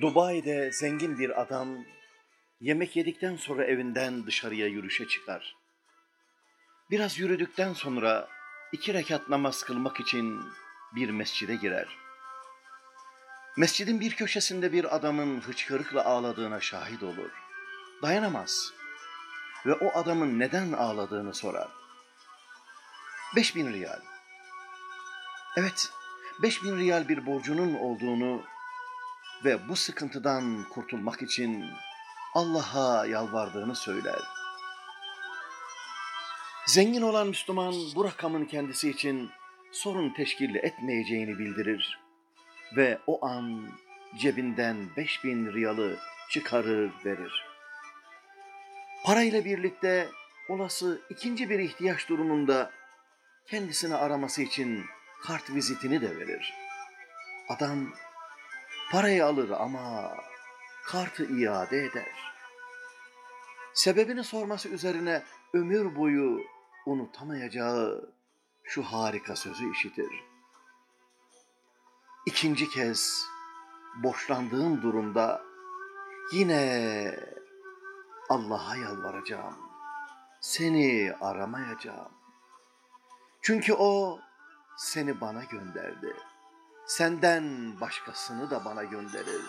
Dubai'de zengin bir adam yemek yedikten sonra evinden dışarıya yürüyüşe çıkar. Biraz yürüdükten sonra iki rekat namaz kılmak için bir mescide girer. Mescidin bir köşesinde bir adamın hıçkırıkla ağladığına şahit olur. Dayanamaz ve o adamın neden ağladığını sorar. Beş bin riyal. Evet, beş bin riyal bir borcunun olduğunu ve bu sıkıntıdan kurtulmak için Allah'a yalvardığını söyler. Zengin olan Müslüman bu rakamın kendisi için sorun teşkil etmeyeceğini bildirir ve o an cebinden beş bin riyalı çıkarır verir. Parayla birlikte olası ikinci bir ihtiyaç durumunda kendisini araması için kart vizitini de verir. Adam parayı alır ama kartı iade eder. Sebebini sorması üzerine ömür boyu unutamayacağı şu harika sözü işitir. İkinci kez borçlandığım durumda yine Allah'a yalvaracağım. Seni aramayacağım. Çünkü o seni bana gönderdi. Senden başkasını da bana gönderir.